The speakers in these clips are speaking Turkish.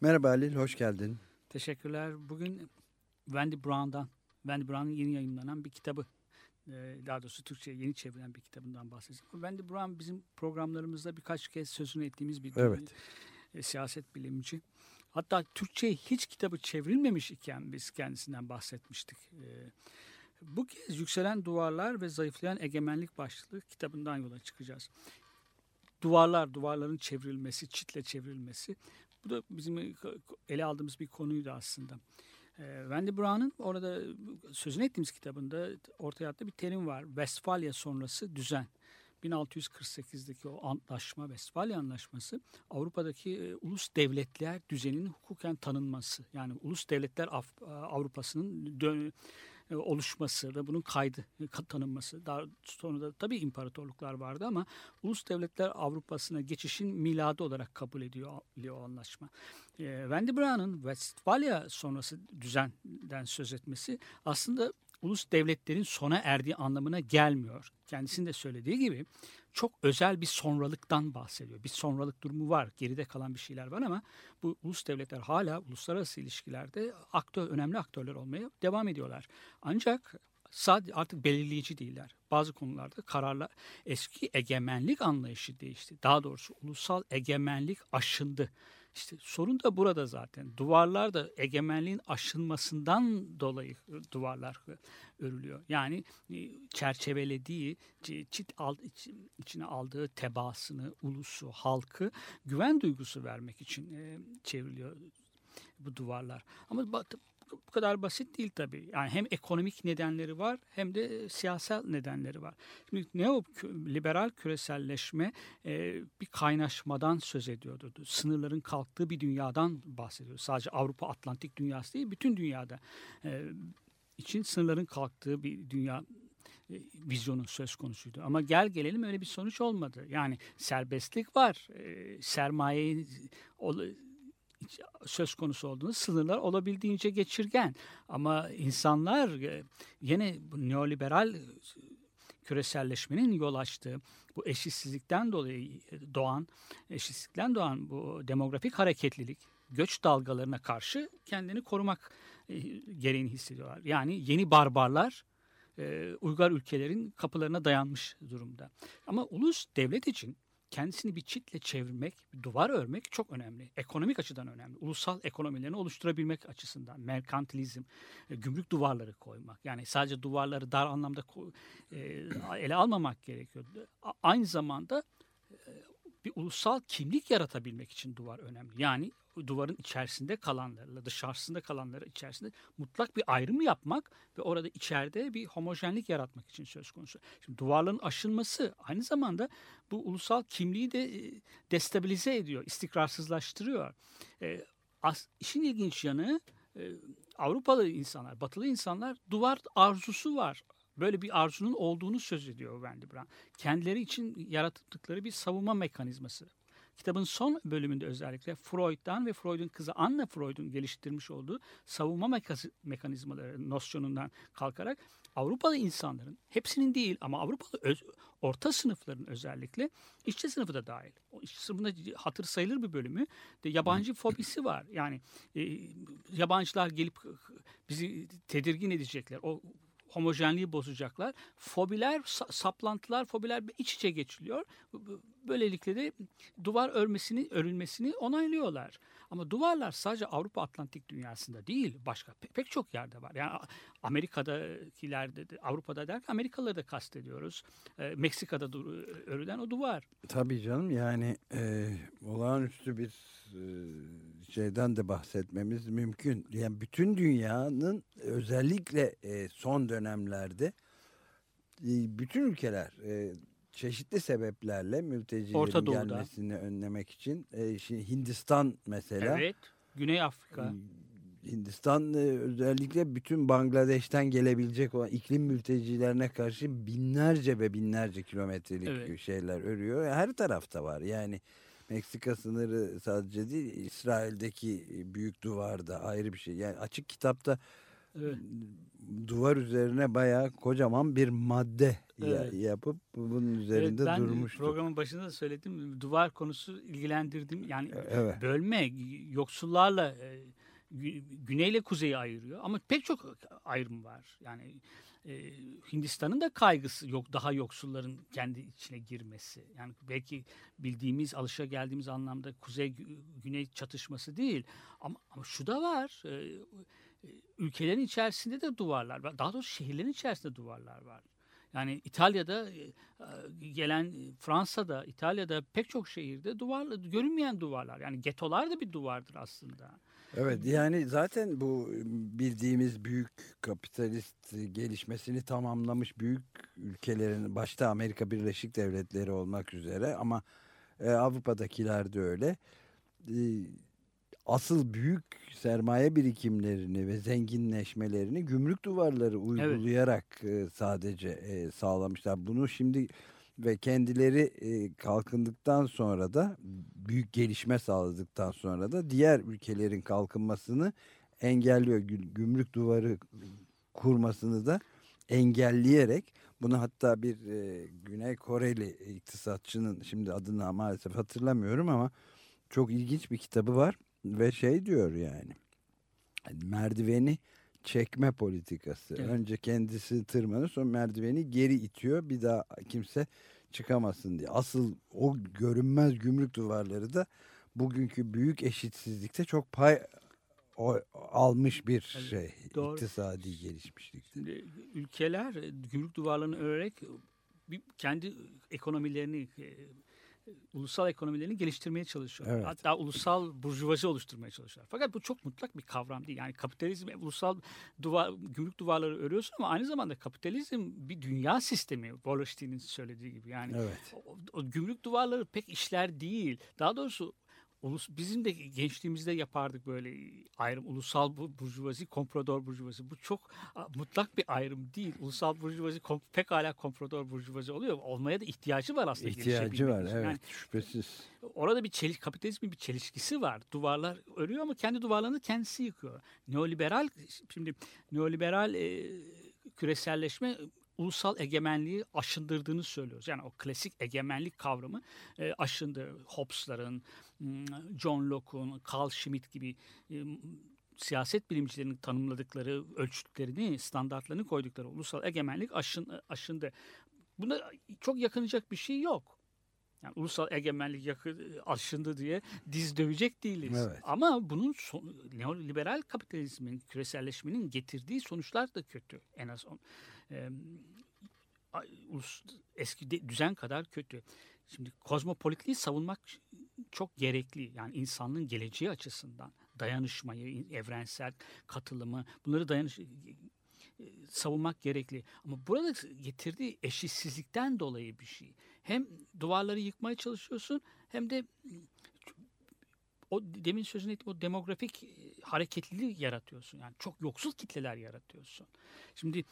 Merhaba Halil, hoş geldin. Teşekkürler. Bugün Wendy Brown'dan, Wendy Brown'ın yeni yayınlanan bir kitabı, e, daha doğrusu Türkçe yeni çevrilen bir kitabından bahsedeceğim. Wendy Brown bizim programlarımızda birkaç kez sözünü ettiğimiz bir Evet. e, siyaset bilimci. Hatta Türkçe'ye hiç kitabı çevrilmemiş iken biz kendisinden bahsetmiştik. E, bu kez Yükselen Duvarlar ve Zayıflayan Egemenlik başlığı kitabından yola çıkacağız. Duvarlar, duvarların çevrilmesi, çitle çevrilmesi. Bu da bizim ele aldığımız bir konuydu aslında. Ee, Wendy Brown'un orada sözünü ettiğimiz kitabında ortaya attığı bir terim var. Westfalia sonrası düzen. 1648'deki o antlaşma, Westfalia Anlaşması Avrupa'daki e, ulus devletler düzeninin hukuken tanınması. Yani ulus devletler Avrupa'sının dön- e, oluşması ve bunun kaydı e, tanınması. Daha sonra da tabii imparatorluklar vardı ama ulus devletler Avrupa'sına geçişin miladı olarak kabul ediyor, o anlaşma. E, Wendy Brown'un Westfalia sonrası düzenden söz etmesi aslında ulus devletlerin sona erdiği anlamına gelmiyor. Kendisinin de söylediği gibi çok özel bir sonralıktan bahsediyor. Bir sonralık durumu var. Geride kalan bir şeyler var ama bu ulus devletler hala uluslararası ilişkilerde aktör, önemli aktörler olmaya devam ediyorlar. Ancak sadece artık belirleyici değiller. Bazı konularda kararlar eski egemenlik anlayışı değişti. Daha doğrusu ulusal egemenlik aşındı. İşte sorun da burada zaten. Duvarlar da egemenliğin aşınmasından dolayı duvarlar örülüyor. Yani e, çerçevelediği, çi- çit al, iç- içine aldığı tebaasını, ulusu, halkı güven duygusu vermek için çevriliyor bu duvarlar. Ama bu kadar basit değil tabii. Yani hem ekonomik nedenleri var hem de siyasal nedenleri var. Şimdi neoliberal küreselleşme e, bir kaynaşmadan söz ediyordu. Sınırların kalktığı bir dünyadan bahsediyor. Sadece Avrupa Atlantik dünyası değil, bütün dünyada e, için sınırların kalktığı bir dünya e, vizyonun söz konusuydu. Ama gel gelelim öyle bir sonuç olmadı. Yani serbestlik var. E, sermayeyi söz konusu olduğunda sınırlar olabildiğince geçirgen. Ama insanlar e, yine neoliberal e, küreselleşmenin yol açtığı bu eşitsizlikten dolayı doğan, eşitsizlikten doğan bu demografik hareketlilik, göç dalgalarına karşı kendini korumak e, gereğini hissediyorlar. Yani yeni barbarlar e, uygar ülkelerin kapılarına dayanmış durumda. Ama ulus devlet için kendisini bir çitle çevirmek, bir duvar örmek çok önemli. Ekonomik açıdan önemli. Ulusal ekonomilerini oluşturabilmek açısından. Merkantilizm, e, gümrük duvarları koymak. Yani sadece duvarları dar anlamda e, ele almamak gerekiyor. Aynı zamanda e, bir ulusal kimlik yaratabilmek için duvar önemli. Yani duvarın içerisinde kalanlarla dışarısında kalanları içerisinde mutlak bir ayrım yapmak ve orada içeride bir homojenlik yaratmak için söz konusu. Şimdi duvarların aşılması aynı zamanda bu ulusal kimliği de e, destabilize ediyor, istikrarsızlaştırıyor. E, as, işin ilginç yanı e, Avrupalı insanlar, Batılı insanlar duvar arzusu var. Böyle bir arzunun olduğunu söz ediyor Wendy Brown. Kendileri için yarattıkları bir savunma mekanizması. Kitabın son bölümünde özellikle Freud'dan ve Freud'un kızı Anna Freud'un geliştirmiş olduğu savunma mekanizmaları nosyonundan kalkarak Avrupalı insanların hepsinin değil ama Avrupalı öz- orta sınıfların özellikle işçi sınıfı da dahil. O işçi sınıfında hatır sayılır bir bölümü de yabancı fobisi var. Yani e, yabancılar gelip bizi tedirgin edecekler. O homojenliği bozacaklar. Fobiler, sa- saplantılar, fobiler iç içe geçiliyor. Böylelikle de duvar örmesini, örülmesini onaylıyorlar. Ama duvarlar sadece Avrupa Atlantik dünyasında değil, başka pe- pek çok yerde var. Yani Amerika'dakilerde, de, Avrupa'da derken Amerikalıları da kastediyoruz. E, Meksika'da örülen o duvar. Tabii canım yani e, olağanüstü bir e, şeyden de bahsetmemiz mümkün. Yani bütün dünyanın özellikle e, son dönemlerde e, bütün ülkeler e, çeşitli sebeplerle mültecilerin Orta Doğu'da. gelmesini önlemek için e, şimdi Hindistan mesela Evet. Güney Afrika. Hindistan e, özellikle bütün Bangladeş'ten gelebilecek olan iklim mültecilerine karşı binlerce ve binlerce kilometrelik Evet. şeyler örüyor. Her tarafta var. Yani Meksika sınırı sadece değil İsrail'deki büyük duvarda ayrı bir şey. Yani açık kitapta Evet. duvar üzerine bayağı kocaman bir madde Evet. yapıp bunun üzerinde Evet, ben durmuştu. programın başında da söyledim. Duvar konusu ilgilendirdim. Yani Evet. bölme yoksullarla e, gü- güneyle kuzeyi ayırıyor ama pek çok ayrım var. Yani e, Hindistan'ın da kaygısı yok daha yoksulların kendi içine girmesi. Yani belki bildiğimiz, alışa geldiğimiz anlamda kuzey gü- güney çatışması değil. Ama, ama şu da var. e, e, ülkelerin içerisinde de duvarlar var. Daha doğrusu şehirlerin içerisinde duvarlar var. Yani İtalya'da e, e, gelen e, Fransa'da, İtalya'da pek çok şehirde duvar görünmeyen duvarlar. Yani getolar da bir duvardır aslında. Evet yani zaten bu bildiğimiz büyük kapitalist gelişmesini tamamlamış büyük ülkelerin başta Amerika Birleşik Devletleri olmak üzere ama Avrupa'dakiler de öyle. Asıl büyük sermaye birikimlerini ve zenginleşmelerini gümrük duvarları uygulayarak e, sadece e, sağlamışlar. Bunu şimdi ve kendileri e, kalkındıktan sonra da büyük gelişme sağladıktan sonra da diğer ülkelerin kalkınmasını engelliyor. Gü- Gümrük duvarı kurmasını da engelleyerek bunu hatta bir e, Güney Koreli iktisatçının şimdi adını maalesef hatırlamıyorum ama çok ilginç bir kitabı var ve şey diyor yani merdiveni çekme politikası. Evet. Önce kendisi tırmanır sonra merdiveni geri itiyor bir daha kimse çıkamasın diye. Asıl o görünmez gümrük duvarları da bugünkü büyük eşitsizlikte çok pay o- almış bir şey. doğru. iktisadi gelişmişlik. Şimdi ülkeler gümrük duvarlarını örerek kendi ekonomilerini e, ulusal ekonomilerini geliştirmeye çalışıyor. Evet. Hatta ulusal burjuvazi oluşturmaya çalışıyor. Fakat bu çok mutlak bir kavram değil. Yani kapitalizm e, ulusal duvar, gümrük duvarları örüyorsun ama aynı zamanda kapitalizm bir dünya sistemi. Wallerstein'in söylediği gibi. Yani Evet. o, o gümrük duvarları pek işler değil. Daha doğrusu ulus, bizim de gençliğimizde yapardık böyle ayrım. Ulusal bu- burjuvazi, komprador burjuvazi. Bu çok mutlak bir ayrım değil. Ulusal burjuvazi kom, pekala komprador burjuvazi oluyor. Olmaya da ihtiyacı var aslında. İhtiyacı var için. evet Yani şüphesiz. orada bir çeliş, kapitalizmin bir çelişkisi var. Duvarlar örüyor ama kendi duvarlarını kendisi yıkıyor. Neoliberal, şimdi neoliberal e, küreselleşme ulusal egemenliği aşındırdığını söylüyoruz. Yani o klasik egemenlik kavramı e, aşındı. Hobbes'ların, John Locke'un, Carl Schmitt gibi e, siyaset bilimcilerinin tanımladıkları ölçütlerini, standartlarını koydukları ulusal egemenlik aşın, aşındı. Buna çok yakınacak bir şey yok. Yani ulusal egemenlik yakı, aşındı diye diz dövecek değiliz. Evet. Ama bunun son, neoliberal kapitalizmin, küreselleşmenin getirdiği sonuçlar da kötü. En az on, e, eski düzen kadar kötü. Şimdi kozmopolitliği savunmak çok gerekli. Yani insanlığın geleceği açısından dayanışmayı, evrensel katılımı bunları dayanış savunmak gerekli. Ama burada getirdiği eşitsizlikten dolayı bir şey. Hem duvarları yıkmaya çalışıyorsun hem de o demin sözünü ettiğim o demografik hareketliliği yaratıyorsun. Yani çok yoksul kitleler yaratıyorsun. Şimdi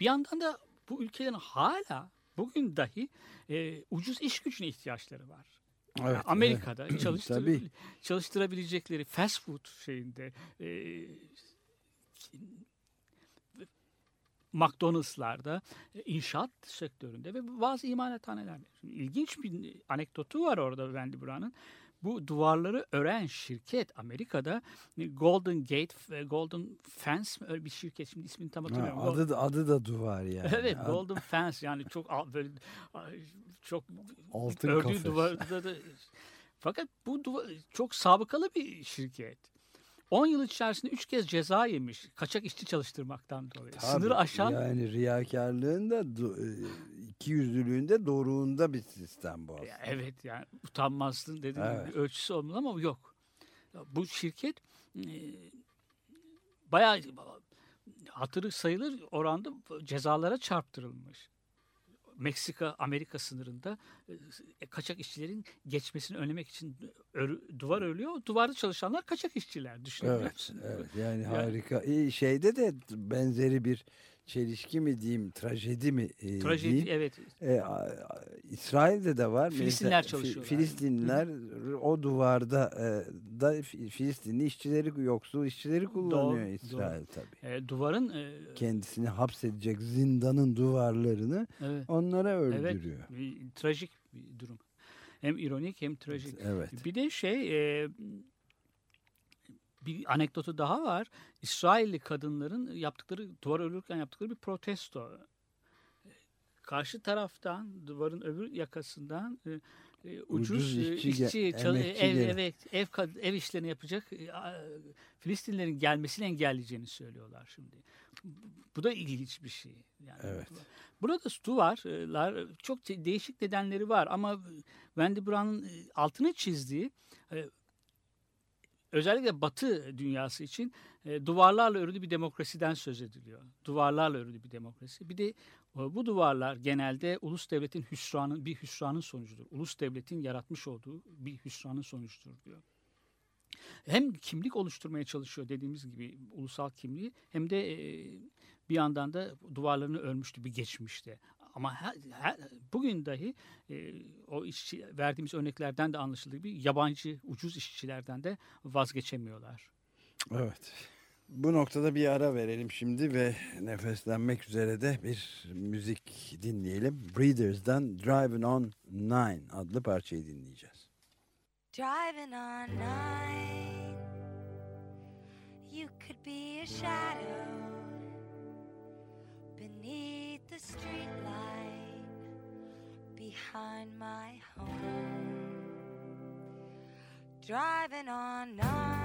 bir yandan da bu ülkelerin hala bugün dahi e, ucuz iş gücüne ihtiyaçları var. Evet, Amerika'da çalıştır, Tabii. çalıştırabilecekleri fast food şeyinde e, McDonald's'larda, e, inşaat sektöründe ve bazı imalathanelerde. Şimdi ilginç bir anekdotu var orada Wendy Brown'ın. Bu duvarları ören şirket Amerika'da e, Golden Gate, ve Golden Fence öyle bir şirket şimdi ismini tam Ha, hatırlamıyorum. adı da, adı da duvar yani. Evet, Golden Fence yani çok böyle çok Altın ördüğü kafes. duvarda da fakat bu duvar çok sabıkalı bir şirket. 10 yıl içerisinde 3 kez ceza yemiş kaçak işçi çalıştırmaktan dolayı. Tabii, Sınırı aşan Yani riyakarlığın da e, iki yüzlülüğün de doruğunda bir sistem bu aslında. Ya evet yani utanmazlığın dediğim Evet. bir ölçüsü olmalı ama yok. Bu şirket e, bayağı hatırı sayılır oranda cezalara çarptırılmış. Meksika Amerika sınırında e, kaçak işçilerin geçmesini önlemek için örü- duvar örülüyor. Duvarda çalışanlar kaçak işçiler düşünebiliyor Evet, evet yani, Yani- harika. İyi, şeyde de benzeri bir çelişki mi diyeyim, trajedi mi e, Trajedi diyeyim. evet. E, a- a- İsrail'de de var. Filistinler Mesela çalışıyorlar. Filistinliler o duvarda e, da Fi- Filistinli işçileri, yoksul işçileri kullanıyor Doğru, İsrail tabii. E, duvarın e, Kendisini hapsedecek zindanın duvarlarını evet, onlara evet öldürüyor. bir trajik bir durum. Hem ironik hem trajik. Evet. Bir de şey e, bir anekdotu daha var. İsrailli kadınların yaptıkları duvar örülürken yaptıkları bir protesto. Karşı taraftan duvarın öbür yakasından e, ucuz, Ucuz işçi işçi, çal- ev, ev, kad- ev işlerini yapacak e, Filistinlerin gelmesini engelleyeceğini söylüyorlar şimdi. Bu da ilginç bir şey. Yani Evet. Burada duvarlar çok de- değişik nedenleri var ama Wendy Brown'un e, altını çizdiği e, özellikle Batı dünyası için e, duvarlarla örülü bir demokrasiden söz ediliyor. Duvarlarla örülü bir demokrasi. Bir de e, bu duvarlar genelde ulus devletin hüsranın bir hüsranın sonucudur. Ulus devletin yaratmış olduğu bir hüsranın sonucudur diyor. Hem kimlik oluşturmaya çalışıyor dediğimiz gibi ulusal kimliği hem de e, bir yandan da duvarlarını örmüştü bir geçmişte. Ama her, her- bugün dahi e, o işçi, verdiğimiz örneklerden de anlaşıldığı gibi yabancı ucuz işçilerden de vazgeçemiyorlar. Evet. Bu noktada bir ara verelim şimdi ve nefeslenmek üzere de bir müzik dinleyelim. Breeders'dan Driving on Nine adlı parçayı dinleyeceğiz. Driving on nine, you could be a shadow beneath the streetlight behind my home. Driving on nine,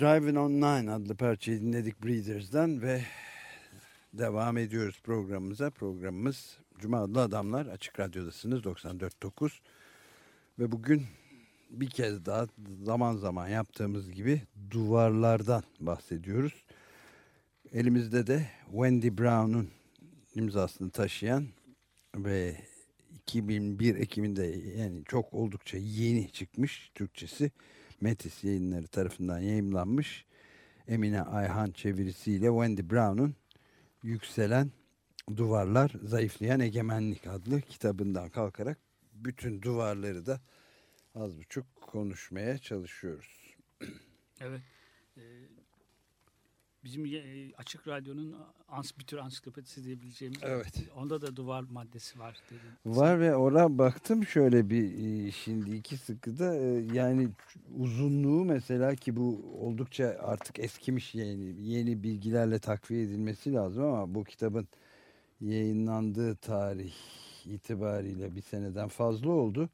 Driving on Nine adlı parçayı dinledik Breeders'den ve devam ediyoruz programımıza. Programımız Cuma adlı adamlar Açık Radyo'dasınız 94.9 ve bugün bir kez daha zaman zaman yaptığımız gibi duvarlardan bahsediyoruz. Elimizde de Wendy Brown'un imzasını taşıyan ve 2001 Ekim'inde yani çok oldukça yeni çıkmış Türkçesi Metis yayınları tarafından yayımlanmış Emine Ayhan çevirisiyle Wendy Brown'un Yükselen Duvarlar Zayıflayan Egemenlik adlı kitabından kalkarak bütün duvarları da az buçuk konuşmaya çalışıyoruz. Evet. Ee, bizim e, Açık Radyo'nun ans, bir tür ansiklopedisi diyebileceğimiz. Evet. Onda da duvar maddesi var. Dedim. Var ve ona baktım şöyle bir e, şimdi iki sıkıda e, yani uzunluğu mesela ki bu oldukça artık eskimiş yeni, yeni bilgilerle takviye edilmesi lazım ama bu kitabın yayınlandığı tarih itibariyle bir seneden fazla oldu.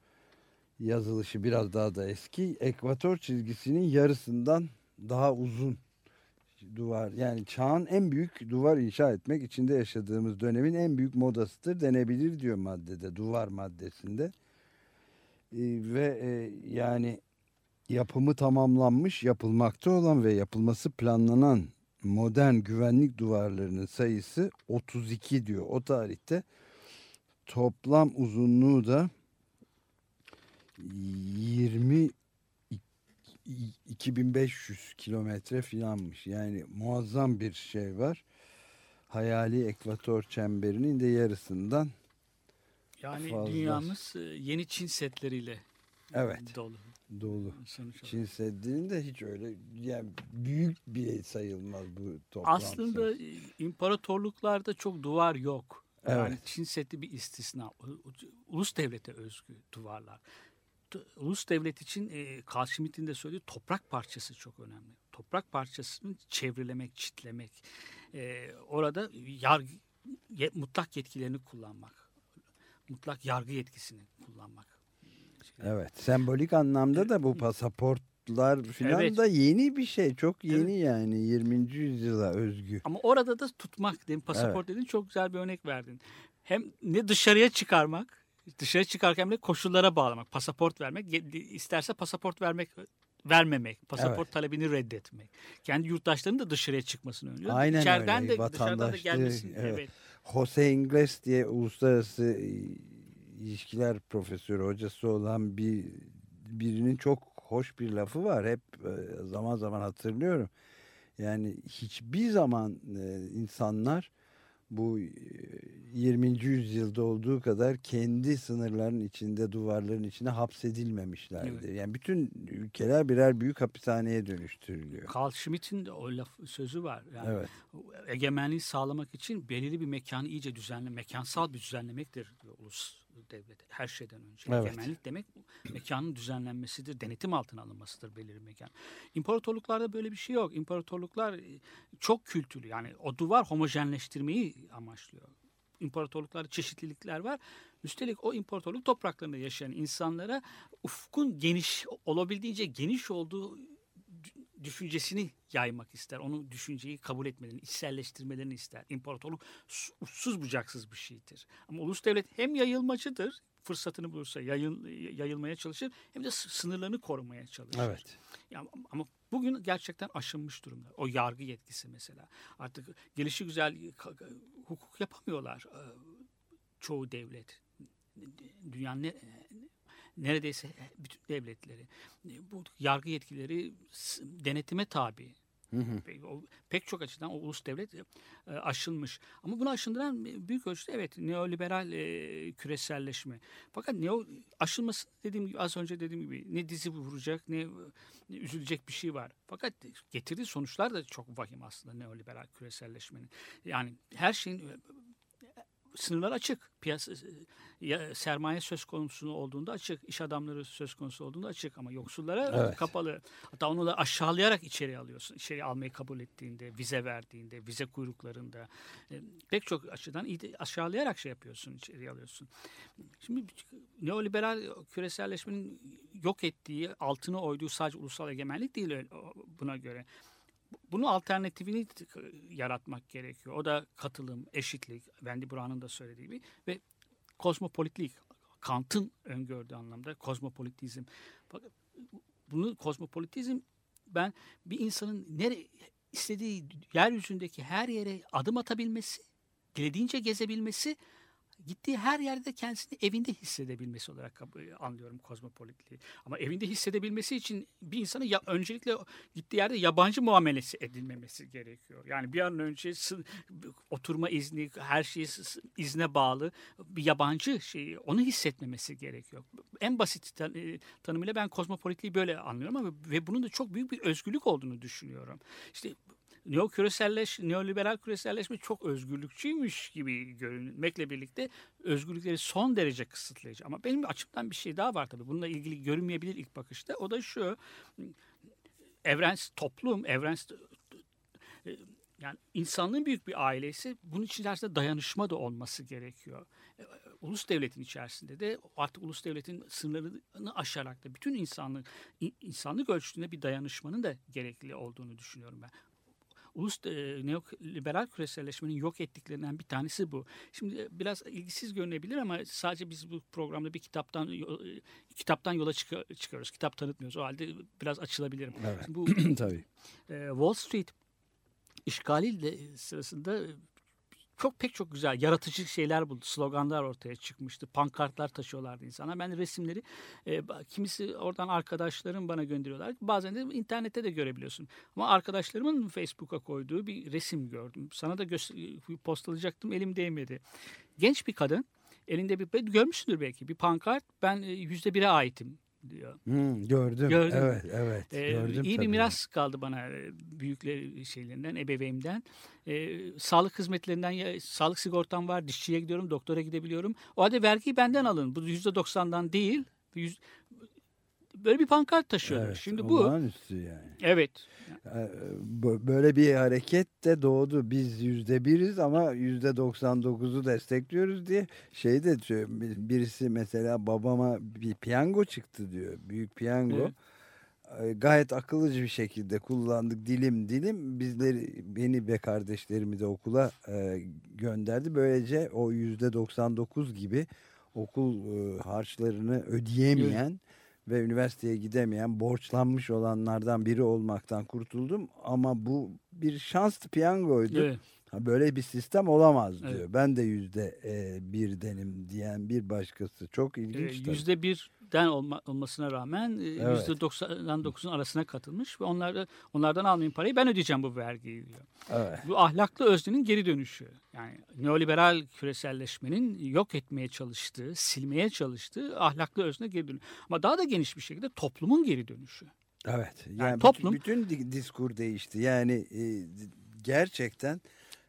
Yazılışı biraz daha da eski. Ekvator çizgisinin yarısından daha uzun duvar yani çağın en büyük duvar inşa etmek içinde yaşadığımız dönemin en büyük modasıdır denebilir diyor maddede duvar maddesinde. Ee, ve e, yani yapımı tamamlanmış yapılmakta olan ve yapılması planlanan modern güvenlik duvarlarının sayısı 32 diyor. O tarihte toplam uzunluğu da 20 2500 kilometre filanmış. Yani muazzam bir şey var. Hayali ekvator çemberinin de yarısından Yani Fazla. dünyamız e, yeni Çin setleriyle Evet. dolu. dolu. Sonuç. Çin Seddi'nin de hiç öyle yani büyük bir sayılmaz bu toplam Aslında e, imparatorluklarda çok duvar yok. Yani Evet. Çin Seddi bir istisna. Ulus devlete özgü duvarlar. Ulus devlet için e, Carl Schmitt'in de söylediği toprak parçası çok önemli. Toprak parçasını çevrelemek, çitlemek. E, orada yargı, ye- mutlak yetkilerini kullanmak. Mutlak yargı yetkisini kullanmak. Evet. Sembolik anlamda da bu pasaportlar filan Evet. da yeni bir şey. Çok yeni yani 20. yüzyıla özgü. Ama orada da tutmak dedim pasaport dedin çok güzel bir örnek verdin. Hem ne dışarıya çıkarmak, dışarı çıkarken de koşullara bağlamak, pasaport vermek, isterse pasaport vermek vermemek, pasaport Evet. talebini reddetmek. Kendi yurttaşlarının da dışarıya çıkmasını önlüyor. Aynen İçeriden öyle. de dışarıdan da Vatandaşlığı, gelmesin. evet. Evet. Jose Ingles diye uluslararası e, ilişkiler profesörü hocası olan bir birinin çok hoş bir lafı var. Hep e, zaman zaman hatırlıyorum. Yani hiçbir zaman e, insanlar bu e, 20. yüzyılda olduğu kadar kendi sınırların içinde, duvarların içinde hapsedilmemişlerdi. Yani bütün ülkeler birer büyük hapishaneye dönüştürülüyor. Carl Schmitt'in de o laf, sözü var. Yani Evet. egemenliği sağlamak için belirli bir mekanı iyice düzenle, mekansal bir düzenlemektir diyor ulus devlet her şeyden önce. Evet. Egemenlik demek mekanın düzenlenmesidir, denetim altına alınmasıdır belirli mekan. İmparatorluklarda böyle bir şey yok. İmparatorluklar e, çok kültürlü yani o duvar homojenleştirmeyi amaçlıyor. İmparatorluklarda çeşitlilikler var. Üstelik o imparatorluk topraklarında yaşayan insanlara ufkun geniş olabildiğince geniş olduğu düşüncesini yaymak ister. Onu düşünceyi kabul etmelerini, içselleştirmelerini ister. İmparatorluk su- uçsuz bucaksız bir şeydir. Ama ulus devlet hem yayılmacıdır, fırsatını bulursa yayıl, yayılmaya çalışır hem de sı- sınırlarını korumaya çalışır. Evet. Ya, ama bugün gerçekten aşınmış durumda. O yargı yetkisi mesela. Artık gelişi güzel hukuk yapamıyorlar çoğu devlet. Dünyanın neredeyse bütün devletleri. Bu yargı yetkileri denetime tabi. Pek, o- pek çok açıdan o ulus devlet e, aşılmış. Ama bunu aşındıran büyük ölçüde evet neoliberal e, küreselleşme. Fakat neo aşılması dediğim gibi az önce dediğim gibi ne dizi vuracak ne, ne üzülecek bir şey var. Fakat getirdiği sonuçlar da çok vahim aslında neoliberal küreselleşmenin. Yani her şeyin sınırlar açık. Piyasa ya, sermaye söz konusu olduğunda açık, iş adamları söz konusu olduğunda açık ama yoksullara Evet. kapalı. Hatta onu da aşağılayarak içeri alıyorsun. İçeri almayı kabul ettiğinde, vize verdiğinde, vize kuyruklarında e, pek çok açıdan aşağılayarak şey yapıyorsun, içeri alıyorsun. Şimdi neoliberal küreselleşmenin yok ettiği, altını oyduğu sadece ulusal egemenlik değil o- buna göre. Bunun alternatifini t- yaratmak gerekiyor. O da katılım, eşitlik, Wendy Brown'un da söylediği gibi ve kozmopolitlik, Kant'ın öngördüğü anlamda kozmopolitizm. Bunu kozmopolitizm ben bir insanın nere istediği yeryüzündeki her yere adım atabilmesi, dilediğince gezebilmesi, gittiği her yerde kendisini evinde hissedebilmesi olarak kabul- anlıyorum kozmopolitliği. Ama evinde hissedebilmesi için bir insanın ya, öncelikle gittiği yerde yabancı muamelesi edilmemesi gerekiyor. Yani bir an önce oturma izni, her şey izne bağlı bir yabancı şeyi, onu hissetmemesi gerekiyor. En basit e, tanımıyla ben kozmopolitliği böyle anlıyorum ama ve bunun da çok büyük bir özgürlük olduğunu düşünüyorum. İşte neo küreselleş, neoliberal küreselleşme çok özgürlükçüymüş gibi görünmekle birlikte özgürlükleri son derece kısıtlayıcı. Ama benim açımdan bir şey daha var tabii. Bununla ilgili görünmeyebilir ilk bakışta. O da şu. Evrens toplum, evrens e, yani insanlığın büyük bir ailesi bunun içerisinde dayanışma da olması gerekiyor. E, Ulus devletin içerisinde de artık ulus devletin sınırlarını aşarak da bütün insanlık in- insanlık ölçütünde bir dayanışmanın da gerekli olduğunu düşünüyorum ben. Ulus e, neoliberal küreselleşmenin yok ettiklerinden bir tanesi bu. Şimdi e, biraz ilgisiz görünebilir ama sadece biz bu programda bir kitaptan e, kitaptan yola çıkı- çıkıyoruz. Kitap tanıtmıyoruz. O halde biraz açılabilirim. Evet. Şimdi Bu Tabii. e, Wall Street işgali de sırasında e, çok pek çok güzel yaratıcı şeyler buldu. Sloganlar ortaya çıkmıştı. Pankartlar taşıyorlardı insanlar. Ben resimleri e, kimisi oradan arkadaşlarım bana gönderiyorlar. Bazen de internette de görebiliyorsun. Ama arkadaşlarımın Facebook'a koyduğu bir resim gördüm. Sana da gö- postalayacaktım elim değmedi. Genç bir kadın elinde bir görmüşsündür belki bir pankart ben e, yüzde bire aitim diyor. Hmm, gördüm. Gördün mü? Evet, evet. Ee, gördüm iyi bir miras kaldı bana e, büyükler şeylerinden, ebeveynimden. Ee, sağlık hizmetlerinden, ya, sağlık sigortam var, dişçiye gidiyorum, doktora gidebiliyorum. O halde vergiyi benden alın. Bu yüzde doksandan değil. Böyle bir pankart taşıyorlar. Evet, Şimdi bu, yani. evet. Ee, Böyle bir hareket de doğdu. Biz yüzde biriz ama yüzde 99'u destekliyoruz diye şey de diyor. bir- Birisi mesela babama bir piyango çıktı diyor. Büyük piyango. Evet. Ee, Gayet akıllıca bir şekilde kullandık dilim dilim. Bizleri beni ve kardeşlerimi de okula e, gönderdi. Böylece o yüzde 99 gibi okul e, harçlarını ödeyemeyen ve üniversiteye gidemeyen borçlanmış olanlardan biri olmaktan kurtuldum. Ama bu bir şanstı piyangoydu. evet. Ha, Böyle bir sistem olamaz Evet. diyor. Ben de yüzde e, birdenim diyen bir başkası. Çok ilginç. tabii. Yüzde birden olma, olmasına rağmen e, Evet. yüzde doksan dokuzun arasına katılmış ve onlar da, onlardan almayın parayı ben ödeyeceğim bu vergiyi diyor. Evet. Bu ahlaklı öznenin geri dönüşü. Yani neoliberal küreselleşmenin yok etmeye çalıştığı, silmeye çalıştığı ahlaklı özne geri dönüşü. Ama daha da geniş bir şekilde toplumun geri dönüşü. Evet. Yani, Yani bütün- toplum- bütün, di- diskur değişti. Yani e, gerçekten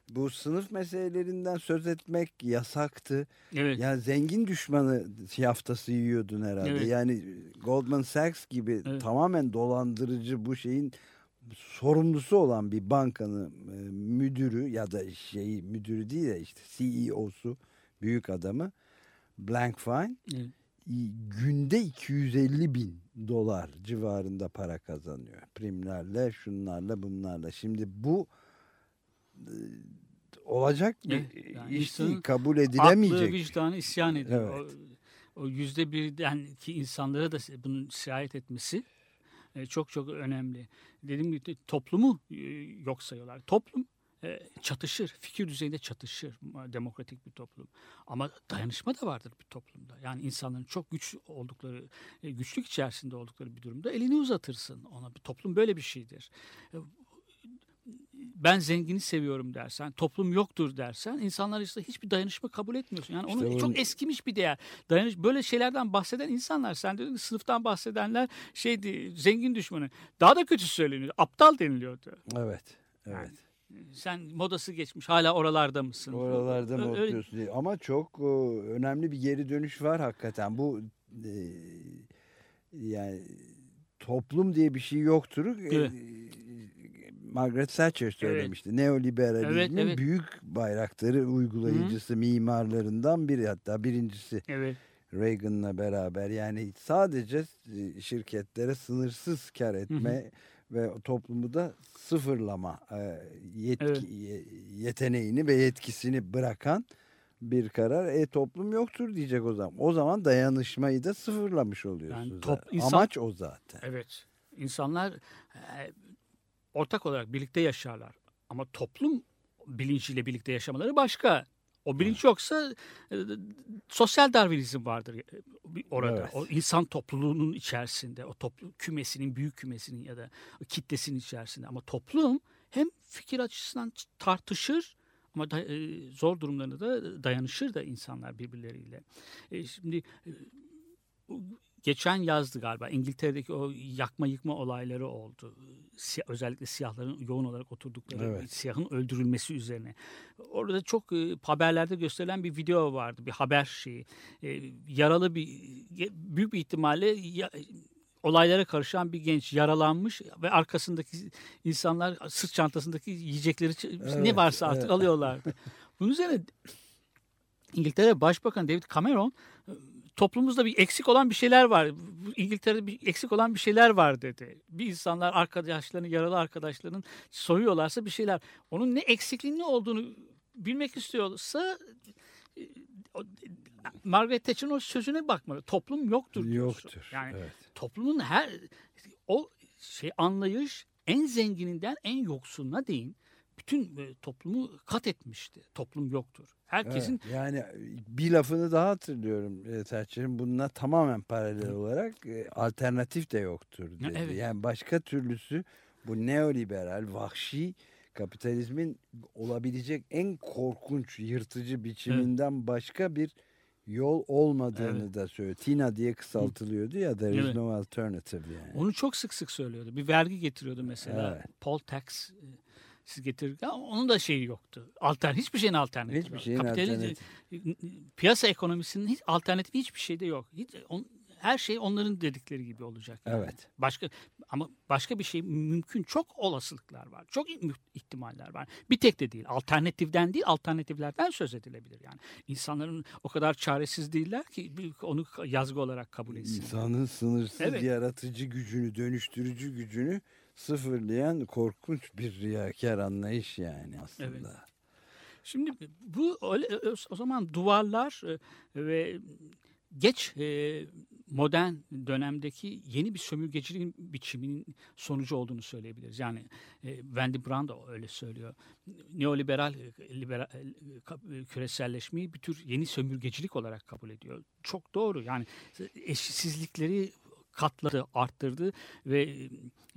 bu sınıf meselelerinden söz etmek yasaktı. Evet. Yani zengin düşmanı yaftası yiyordun herhalde. Evet. Yani Goldman Sachs gibi Evet. tamamen dolandırıcı bu şeyin sorumlusu olan bir bankanın e, müdürü ya da şeyi müdürü değil de işte CEO'su büyük adamı Blankfein Evet. günde 250 bin dolar civarında para kazanıyor. Primlerle, şunlarla, bunlarla. Şimdi bu e, olacak bir Evet, yani iş değil, kabul Aklı edilemeyecek. vicdanı isyan ediyor. Evet. O, yüzde birden ki insanlara da bunun sirayet etmesi e, çok çok önemli. Dediğim gibi toplumu e, yok sayıyorlar. Toplum e, çatışır, fikir düzeyinde çatışır e, demokratik bir toplum. Ama dayanışma da vardır bir toplumda. Yani insanların çok güç oldukları, e, güçlük içerisinde oldukları bir durumda elini uzatırsın ona. Bir toplum böyle bir şeydir. E, ben zengini seviyorum dersen, toplum yoktur dersen insanlar işte hiçbir dayanışma kabul etmiyorsun. Yani İşte onun onun- çok eskimiş bir değer. Dayanış böyle şeylerden bahseden insanlar sen dedin ki sınıftan bahsedenler şeydi zengin düşmanı. Daha da kötü söyleniyor. Aptal deniliyordu. Evet. Evet. Yani Sen modası geçmiş hala oralarda mısın? Oralarda mı oturuyorsun diye. Ama çok o, önemli bir geri dönüş var hakikaten. Bu e, yani toplum diye bir şey yoktur. E, Evet. Margaret Thatcher söylemişti. Neoliberalizmin Evet, evet. büyük bayrakları uygulayıcısı mimarlarından biri hatta birincisi Evet. Reagan'la beraber yani sadece e, şirketlere sınırsız kar etme ve toplumu da sıfırlama e, yetki, Evet. ye- yeteneğini ve yetkisini bırakan bir karar. E toplum yoktur diyecek o zaman. O zaman dayanışmayı da sıfırlamış oluyorsunuz. Yani top- insan- Amaç o zaten. Evet. İnsanlar e, ortak olarak birlikte yaşarlar. Ama toplum bilinciyle birlikte yaşamaları başka. O bilinç yoksa e, sosyal darwinizm vardır e, orada. Evet. O insan topluluğunun içerisinde, o toplu kümesinin, büyük kümesinin ya da kitlesinin içerisinde. Ama toplum hem fikir açısından tartışır ama da, e, zor durumlarında da dayanışır da insanlar birbirleriyle. E, şimdi e, geçen yazdı galiba İngiltere'deki o yakma yıkma olayları oldu. Si- özellikle siyahların yoğun olarak oturdukları Evet. siyahın öldürülmesi üzerine. Orada çok e, haberlerde gösterilen bir video vardı. Bir haber şeyi. E, yaralı bir büyük bir ihtimalle ya- olaylara karışan bir genç yaralanmış ve arkasındaki insanlar sırt çantasındaki yiyecekleri ç- ne Evet, varsa artık evet. alıyorlardı. Bunun üzerine İngiltere Başbakanı David Cameron toplumumuzda bir eksik olan bir şeyler var. İngiltere'de bir eksik olan bir şeyler var dedi. Bir insanlar arkadaşlarını, yaralı arkadaşlarının soruyorlarsa bir şeyler. Onun ne eksikliğinin ne olduğunu bilmek istiyorsa e, Margaret Thatcher'ın o sözüne bakmalı. Toplum yoktur. diyorsun. Yoktur. Yani evet. toplumun her o şey anlayış en zengininden en yoksuluna değin bütün e, toplumu kat etmişti. Toplum yoktur. Herkesin Evet, yani bir lafını daha hatırlıyorum e, Thatcher'ın bununla tamamen paralel olarak e, alternatif de yoktur dedi. evet. Yani başka türlüsü bu neoliberal, vahşi kapitalizmin olabilecek en korkunç, yırtıcı biçiminden başka bir yol olmadığını da söylüyor. TINA diye kısaltılıyordu ya there is Evet. no alternative yani. Onu çok sık sık söylüyordu. Bir vergi getiriyordu mesela. Evet. Poll tax e, siz getirirken onun da şeyi yoktu. Altern hiçbir şeyin alternatifi. Hiçbir şeyin alternatifi. Piyasa ekonomisinin hiç alternatifi hiçbir şeyde yok. Hiç, on- her şey onların dedikleri gibi olacak. yani. Evet. Başka ama başka bir şey mümkün. Çok olasılıklar var. Çok ihtimaller var. Bir tek de değil. Alternatiften değil, alternatiflerden söz edilebilir yani. İnsanların o kadar çaresiz değiller ki onu yazgı olarak kabul etsin. İnsanın sınırsız Evet. yaratıcı gücünü, dönüştürücü gücünü sıfırlayan korkunç bir riyakar anlayış yani aslında. Evet. Şimdi bu öyle, o zaman duvarlar e, ve geç e, modern dönemdeki yeni bir sömürgeciliğin biçiminin sonucu olduğunu söyleyebiliriz. Yani e, Wendy Brand da öyle söylüyor. Neoliberal e, liberal, e, e, küreselleşmeyi bir tür yeni sömürgecilik olarak kabul ediyor. Çok doğru. Yani eşitsizlikleri katladı, arttırdı ve e,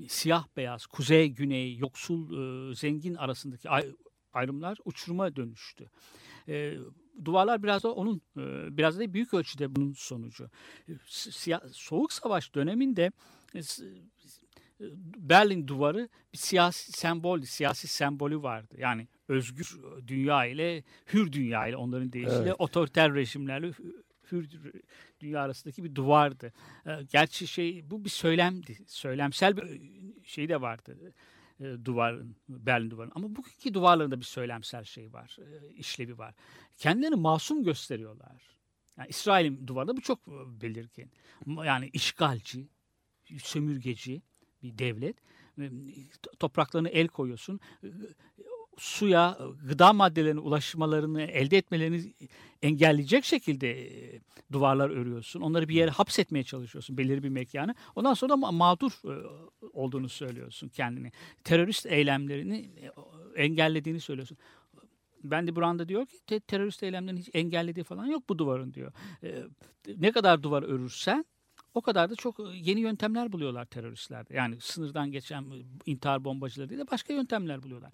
siyah beyaz, kuzey güney, yoksul e, zengin arasındaki ay- ayrımlar uçuruma dönüştü. E, duvarlar biraz da onun e, biraz da büyük ölçüde bunun sonucu. E, siya- Soğuk Savaş döneminde e, Berlin duvarı bir siyasi sembol, siyasi sembolü vardı. Yani özgür dünya ile hür dünya ile onların deyişiyle Evet. otoriter rejimlerle hür dünya arasındaki bir duvardı. Gerçi şey bu bir söylemdi. Söylemsel bir şey de vardı duvarın, Berlin duvarının. Ama bugünkü duvarlarında bir söylemsel şey var, işlevi var. Kendilerini masum gösteriyorlar. Yani İsrail'in duvarında bu çok belirgin. Yani işgalci, sömürgeci bir devlet. Topraklarına el koyuyorsun. E, Suya, gıda maddelerine ulaşmalarını, elde etmelerini engelleyecek şekilde e, duvarlar örüyorsun. Onları bir yere hapsetmeye çalışıyorsun belirli bir mekanı. Ondan sonra ma- mağdur e, olduğunu söylüyorsun kendini. Terörist eylemlerini e, engellediğini söylüyorsun. Ben de Branda diyor ki te- terörist eylemlerini hiç engellediği falan yok bu duvarın diyor. E, ne kadar duvar örürsen O kadar da çok yeni yöntemler buluyorlar teröristlerde. Yani sınırdan geçen intihar bombacıları değil de başka yöntemler buluyorlar.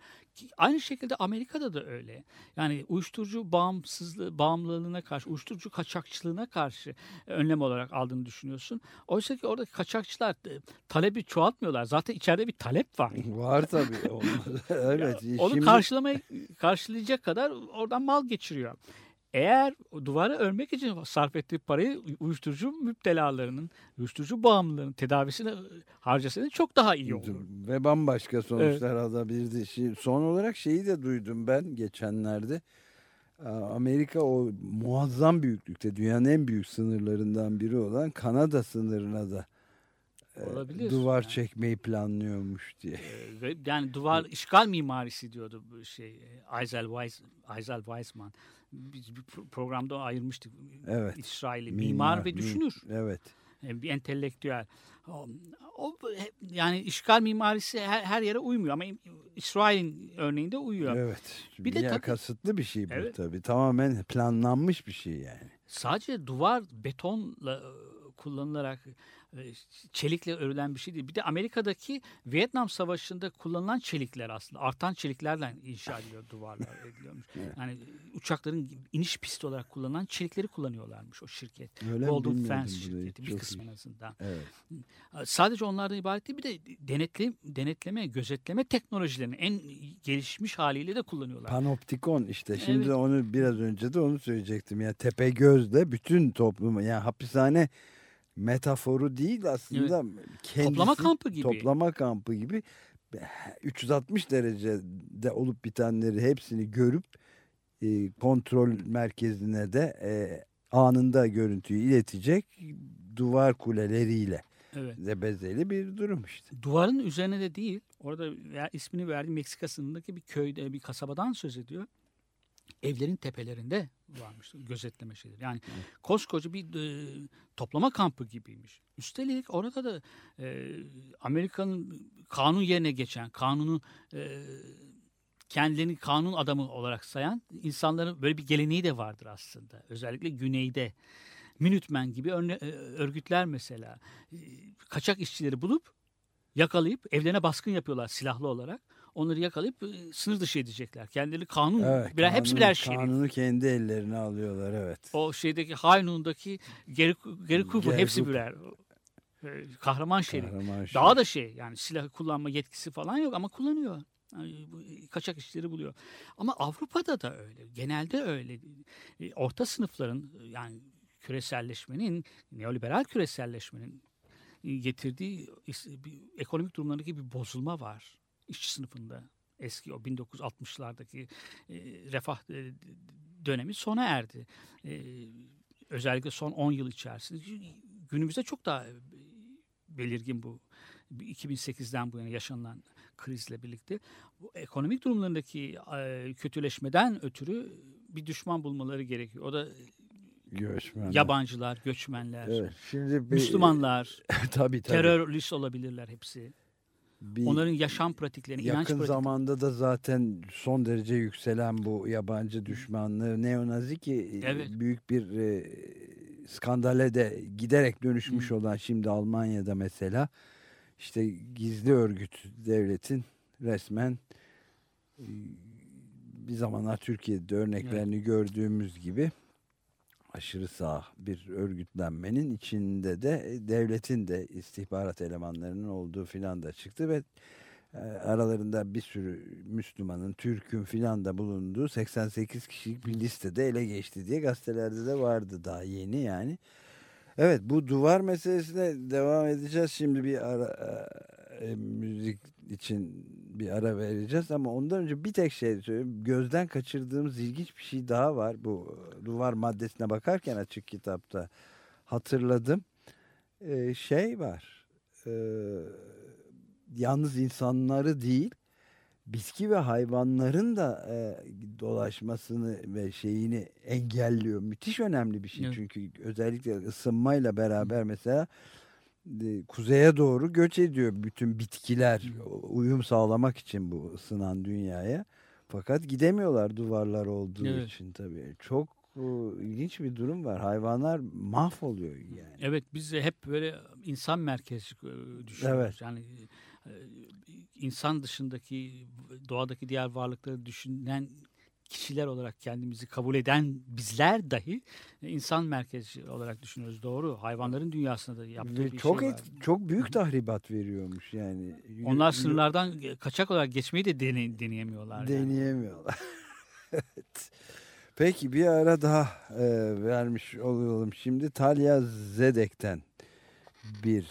Aynı şekilde Amerika'da da öyle. Yani uyuşturucu bağımsızlığı, bağımlılığına karşı, uyuşturucu kaçakçılığına karşı önlem olarak aldığını düşünüyorsun. Oysa ki oradaki kaçakçılar talebi çoğaltmıyorlar. Zaten içeride bir talep var. Var tabii. evet. Onu şimdi- karşılamaya karşılayacak kadar oradan mal geçiriyor. Eğer duvarı örmek için sarf ettiği parayı uyuşturucu müptelalarının, uyuşturucu bağımlılarının tedavisine harcasaydı çok daha iyi olur. Ve bambaşka sonuçlar alabilirdi. Şi- Son olarak şeyi de duydum ben geçenlerde. Amerika o muazzam büyüklükte dünyanın en büyük sınırlarından biri olan Kanada sınırına da e, Olabilir. duvar Yani. çekmeyi planlıyormuş diye. Ee, yani duvar işgal mimarisi diyordu bu şey e, Eisel Weiss, Eisel Weissman. Biz bir pro- programda ayırmıştık. Evet. İsrail'i Mimar, mimar, ve mim- düşünür. Evet. E, Bir entelektüel. O, o yani işgal mimarisi her, her yere uymuyor ama İsrail'in örneğinde uyuyor. Evet. Bir de tabii- kasıtlı bir şey bu Evet. tabii. Tamamen planlanmış bir şey yani. Sadece duvar betonla kullanılarak çelikle örülen bir şey değil. Bir de Amerika'daki Vietnam Savaşı'nda kullanılan çelikler aslında artan çeliklerle inşa ediliyor duvarlar ediliyormuş. Yani uçakların iniş pisti olarak kullanılan çelikleri kullanıyorlarmış o şirket. Öyle? Golden Fence şirketi bir kısmı en azından. Evet. Sadece onlardan ibaret değil bir de denetle, denetleme, gözetleme teknolojilerini en gelişmiş haliyle de kullanıyorlar. Panoptikon işte. Şimdi Evet. onu biraz önce de onu söyleyecektim. Ya tepe gözle bütün toplumu yani hapishane metaforu değil aslında kendisi Toplama kampı gibi. toplama kampı gibi 360 derecede olup bitenleri hepsini görüp e, kontrol merkezine de e, anında görüntüyü iletecek duvar kuleleriyle Evet. de bezeli bir durum işte. Duvarın üzerine de değil, orada ismini verdiği Meksika sınırındaki bir köyde, bir kasabadan söz ediyor. Evlerin tepelerinde varmış gözetleme şeyleri. Yani koskoca bir e, toplama kampı gibiymiş. Üstelik orada da e, Amerika'nın kanun yerine geçen, kanunu e, kendilerini kanun adamı olarak sayan insanların böyle bir geleneği de vardır aslında. Özellikle güneyde. Minutemen gibi örne- e, örgütler mesela e, kaçak işçileri bulup yakalayıp evlerine baskın yapıyorlar silahlı olarak. Onları yakalayıp sınır dışı edecekler. Kendileri kanun, Evet, birer, hepsi kanunu- birer şerif. Kanunu kendi ellerine alıyorlar evet. O şeydeki Haynun'daki Geri, Geri Geri hepsi birer. Kahraman şerif. Kahraman şey. Daha da şey yani silah kullanma yetkisi falan yok ama kullanıyor. Yani kaçak işleri buluyor. Ama Avrupa'da da öyle. Genelde öyle. Orta sınıfların yani küreselleşmenin, neoliberal küreselleşmenin getirdiği ekonomik durumlarındaki bir bozulma var. İşçi sınıfında. Eski o 1960'lardaki e, refah e, dönemi sona erdi. E, özellikle son 10 yıl içerisinde. Günümüzde çok daha belirgin bu 2008'den bu yana yaşanılan krizle birlikte bu ekonomik durumlarındaki e, kötüleşmeden ötürü bir düşman bulmaları gerekiyor. O da Göçmenler. yabancılar, göçmenler, Evet. Şimdi bir, Müslümanlar, tabii tabii. terörist olabilirler hepsi. Bir Onların yaşam pratiklerini, inanç yakın pratiklerini. zamanda da zaten son derece yükselen bu yabancı düşmanlığı neonazi ki e, Evet. büyük bir e, skandale de giderek dönüşmüş olan şimdi Almanya'da mesela işte gizli örgüt devletin resmen e, bir zamanlar Türkiye'de örneklerini gördüğümüz gibi aşırı sağ bir örgütlenmenin içinde de e, devletin de istihbarat elemanlarının olduğu filan da çıktı ve e, aralarında bir sürü Müslümanın, Türk'ün filan da bulunduğu 88 kişilik bir listede ele geçti diye gazetelerde de vardı daha yeni yani. Evet bu duvar meselesine devam edeceğiz. Şimdi bir ara e, müzik için bir ara vereceğiz ama ondan önce bir tek şey söyleyeyim. Gözden kaçırdığımız ilginç bir şey daha var. Bu e, duvar maddesine bakarken açık kitapta hatırladım. E, şey var. E, yalnız insanları değil bitki ve hayvanların da e, dolaşmasını ve şeyini engelliyor. Müthiş önemli bir şey Evet. çünkü özellikle ısınmayla beraber mesela kuzeye doğru göç ediyor bütün bitkiler uyum sağlamak için bu ısınan dünyaya. Fakat gidemiyorlar duvarlar olduğu Evet. için tabii. Çok Bu ilginç bir durum var. Hayvanlar mahvoluyor yani. Evet biz hep böyle insan merkezli e, düşünüyoruz. Evet. Yani e, insan dışındaki doğadaki diğer varlıkları düşünen kişiler olarak kendimizi kabul eden bizler dahi e, insan merkezli olarak düşünüyoruz. Doğru. Hayvanların dünyasında da yaptığı Ve bir çok şey et, var. çok büyük tahribat veriyormuş yani. Onlar sınırlardan kaçak olarak geçmeyi de dene, deneyemiyorlar. yani. deneyemiyorlar. evet. Peki bir ara daha e, vermiş olalım. Şimdi Talia Zedek'ten bir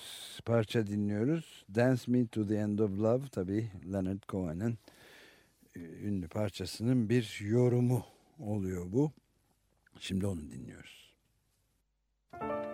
parça dinliyoruz. Dance Me to the End of Love tabii Leonard Cohen'in e, ünlü parçasının bir yorumu oluyor bu. Şimdi onu dinliyoruz. Dance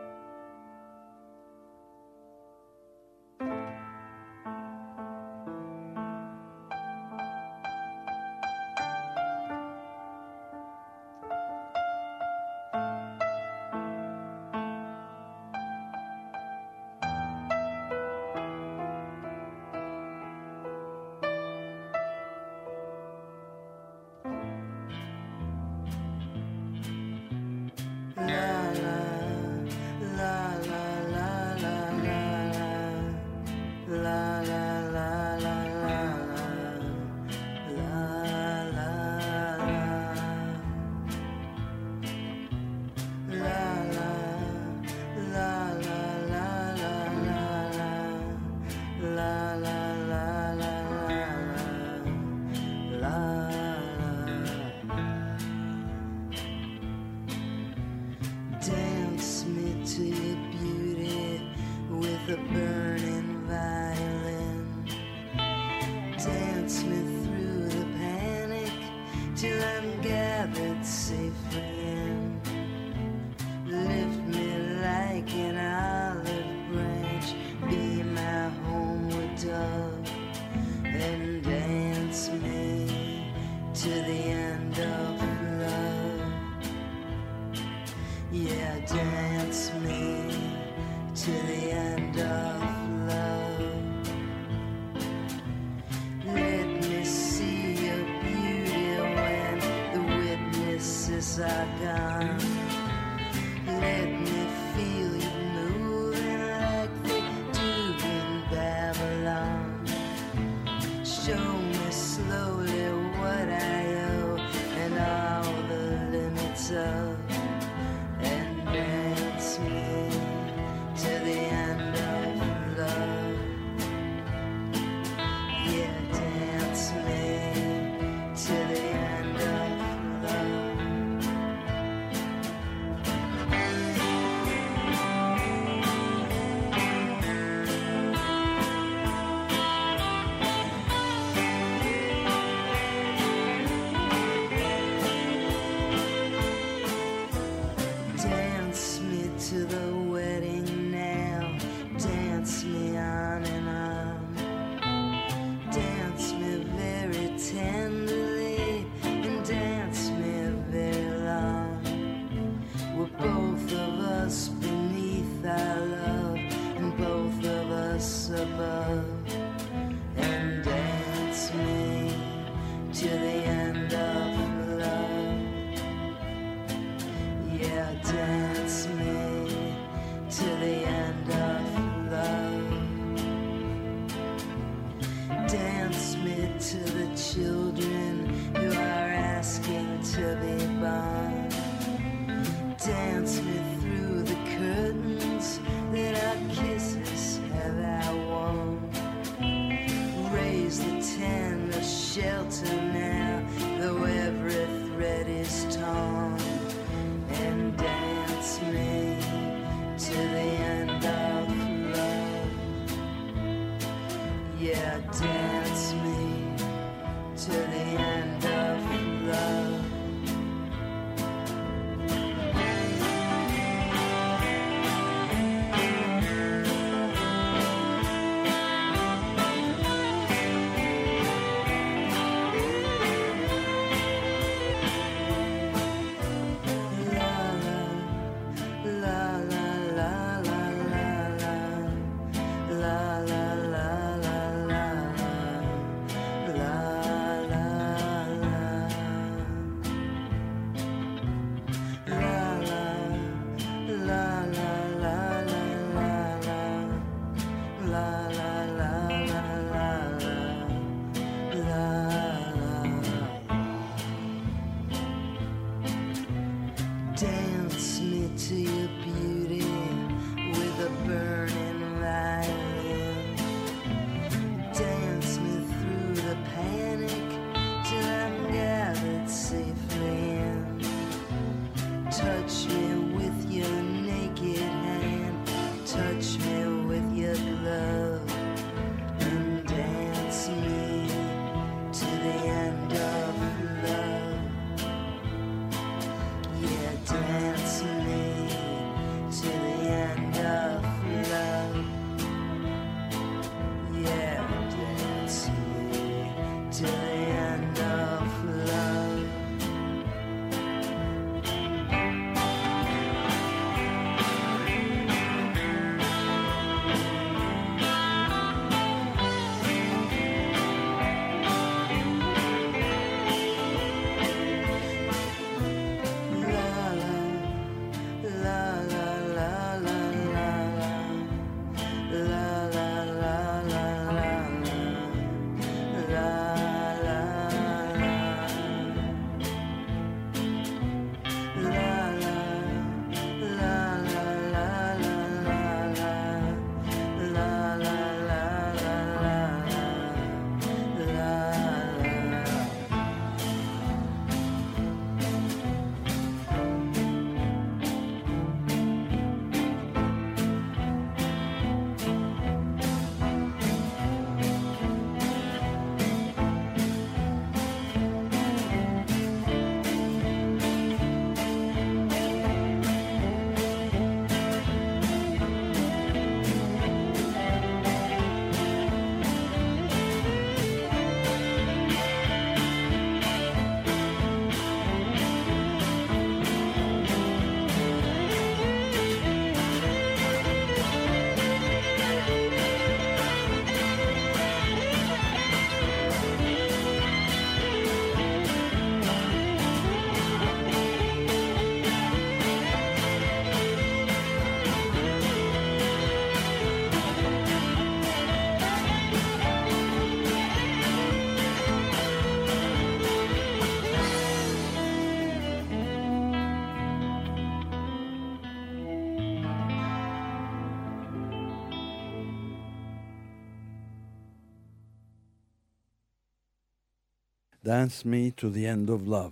Dance Me to the End of Love.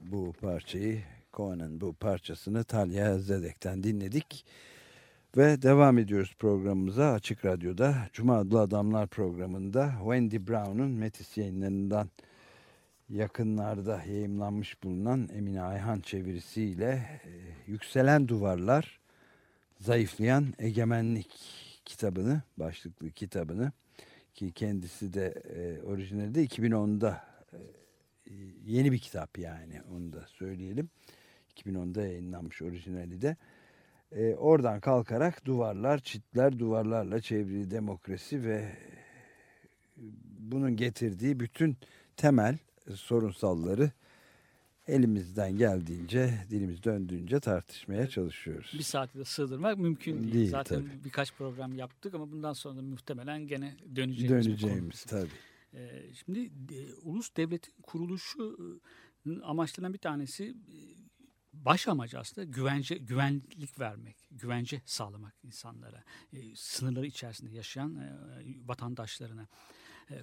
Bu parçayı Cohen'in bu parçasını Talya Zedek'ten dinledik. Ve devam ediyoruz programımıza Açık Radyo'da. Cuma Adlı Adamlar programında Wendy Brown'un Metis yayınlarından yakınlarda yayımlanmış bulunan Emine Ayhan çevirisiyle e, Yükselen Duvarlar, Zayıflayan Egemenlik kitabını, başlıklı kitabını ki kendisi de e, orijinali de 2010'da e, yeni bir kitap yani onu da söyleyelim. 2010'da yayınlanmış orijinali de. E, oradan kalkarak duvarlar, çitler, duvarlarla çevrili demokrasi ve bunun getirdiği bütün temel sorunsalları elimizden geldiğince, dilimiz döndüğünce tartışmaya çalışıyoruz. Bir saati de sığdırmak mümkün değil. Değil, Zaten tabii. birkaç program yaptık ama bundan sonra da muhtemelen gene döneceğimiz, Döneceğimiz tabii. Ee, şimdi e, ulus devletin kuruluşu e, amaçlanan bir tanesi e, baş amacı aslında güvence güvenlik vermek, güvence sağlamak insanlara, sınırları içerisinde yaşayan vatandaşlarına.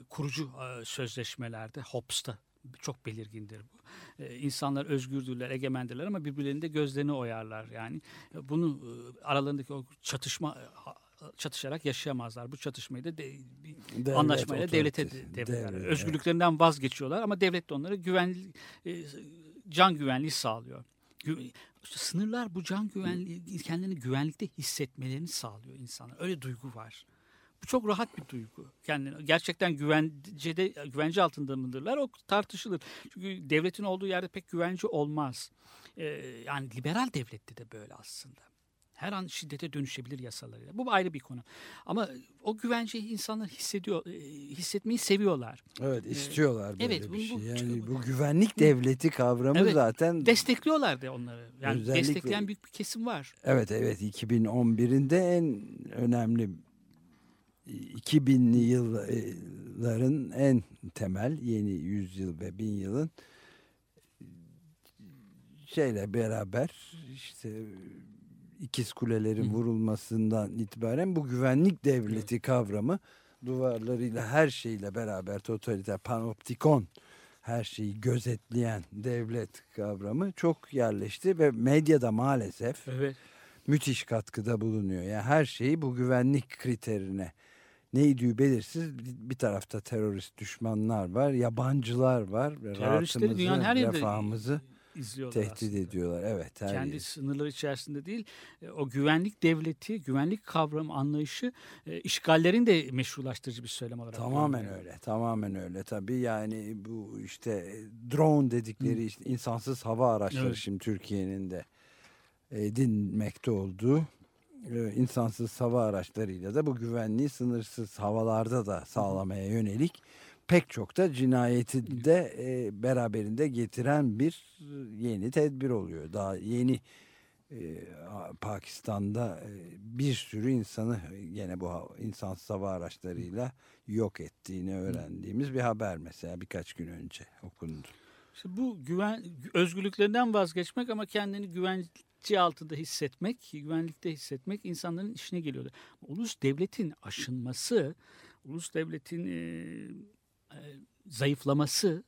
Kurucu sözleşmelerde Hobbes'ta çok belirgindir bu. E, insanlar özgürdürler, egemendirler ama birbirlerinde gözlerini oyarlar. Yani bunu aralarındaki o çatışma çatışarak yaşayamazlar. Bu çatışmayı da de, bir Devlet anlaşmayla devlete otoritesi, de- devretler. devlet, Özgürlüklerinden vazgeçiyorlar ama devlet de onlara güven e, can güvenliği sağlıyor. Gü- işte sınırlar bu can güvenliği kendilerini güvenlikte hissetmelerini sağlıyor insanlar. Öyle duygu var. Bu çok rahat bir duygu. Kendini gerçekten güvencede güvence altında mıdırlar? O tartışılır. Çünkü devletin olduğu yerde pek güvence olmaz. Ee, yani liberal devlette de böyle aslında. Her an şiddete dönüşebilir yasalarıyla. Bu ayrı bir konu. Ama o güvenceyi insanlar hissediyor, e, hissetmeyi seviyorlar. Evet istiyorlar böyle evet, bir bu- şey. Yani bu güvenlik devleti kavramı Evet, zaten Destekliyorlar da onları. Yani Özellikle- destekleyen büyük bir kesim var. Evet evet 2011'inde en önemli 2000'li yılların en temel yeni yüzyıl ve bin yılın şeyle beraber işte ikiz kulelerin vurulmasından itibaren bu güvenlik devleti kavramı duvarlarıyla her şeyle beraber totaliter panoptikon her şeyi gözetleyen devlet kavramı çok yerleşti ve medyada maalesef Evet. müthiş katkıda bulunuyor. Yani her şeyi bu güvenlik kriterine neydi belirsiz bir- tarafta terörist düşmanlar var, yabancılar var Teröristleri dünyanın her yerinde izliyorlar tehdit aslında. ediyorlar. Evet, her kendi yer. sınırları içerisinde değil e, o güvenlik devleti, güvenlik kavramı anlayışı e, işgallerin de meşrulaştırıcı bir söylem olarak. Tamamen görülüyor. öyle. Tamamen öyle tabii. Yani bu işte drone dedikleri işte insansız hava araçları Evet. şimdi Türkiye'nin de edinmekte olduğu e, insansız hava araçlarıyla da bu güvenliği sınırsız havalarda da sağlamaya yönelik pek çok da cinayeti de e, beraberinde getiren bir e, yeni tedbir oluyor. Daha yeni e, Pakistan'da e, bir sürü insanı gene bu insansız hava araçlarıyla yok ettiğini öğrendiğimiz bir haber mesela birkaç gün önce okundu. İşte bu güven özgürlüklerinden vazgeçmek ama kendini güvence altında hissetmek, güvenlikte hissetmek insanların işine geliyordu. Ulus devletin aşınması, ulus devletin e, e, zayıflaması,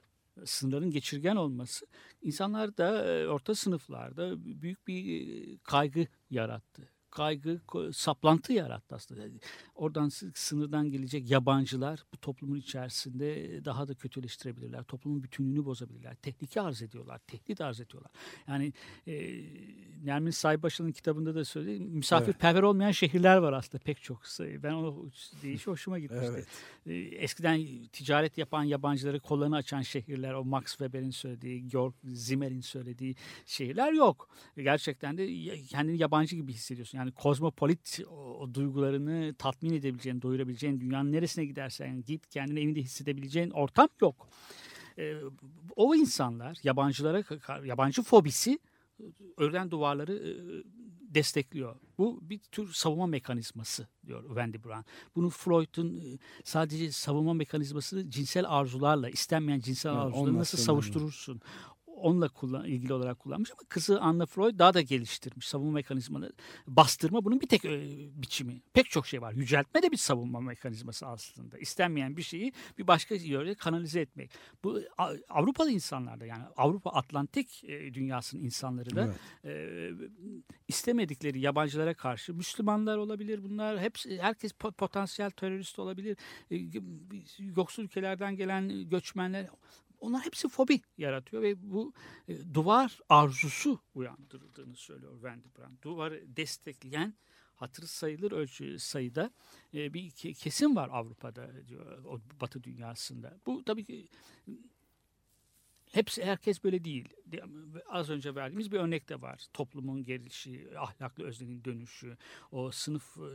sınırların geçirgen olması insanlarda e, orta sınıflarda büyük bir e, kaygı yarattı. Kaygı, saplantı yarattı aslında. Yani Oradan sı- sınırdan gelecek yabancılar bu toplumun içerisinde daha da kötüleştirebilirler. Toplumun bütünlüğünü bozabilirler. Tehlike arz ediyorlar. Tehdit arz ediyorlar. Yani e, Nermin Saybaşı'nın kitabında da söyledi. Misafirperver olmayan şehirler var aslında pek çok. Ben o deyişi hoşuma gitmişti. Evet. E, Eskiden ticaret yapan yabancıları kollarını açan şehirler, o Max Weber'in söylediği, Georg Zimmer'in söylediği şehirler yok. Gerçekten de kendini yabancı gibi hissediyorsun. Yani kozmopolit o, duygularını tatmin edebileceğin, doyurabileceğin, dünyanın neresine gidersen git kendini evinde hissedebileceğin ortam yok. E, o insanlar yabancılara, yabancı fobisi örden duvarları e, destekliyor. Bu bir tür savunma mekanizması diyor Wendy Brown. Bunu Freud'un e, sadece savunma mekanizması cinsel arzularla, istenmeyen cinsel Evet, arzuları nasıl sınırlı. savuşturursun? Onunla kullan, ilgili olarak kullanmış ama kızı Anna Freud daha da geliştirmiş. Savunma mekanizmaları, bastırma bunun bir tek e, biçimi. Pek çok şey var. Yüceltme de bir savunma mekanizması aslında. İstenmeyen bir şeyi bir başka yöre kanalize etmek. Bu Avrupalı insanlarda yani Avrupa Atlantik e, dünyasının insanları da Evet. e, istemedikleri yabancılara karşı Müslümanlar olabilir bunlar hepsi herkes po- potansiyel terörist olabilir E, yoksul ülkelerden gelen göçmenler onlar hepsi fobi yaratıyor ve bu e, duvar arzusu uyandırıldığını söylüyor Wendy Brown. Duvarı destekleyen hatırı sayılır ölçü sayıda e, bir ke- kesim var Avrupa'da diyor o Batı dünyasında. Bu tabii ki Hepsi herkes böyle değil. De- Az önce verdiğimiz bir örnek de var. Toplumun gelişi, ahlaklı öznenin dönüşü, o sınıf e,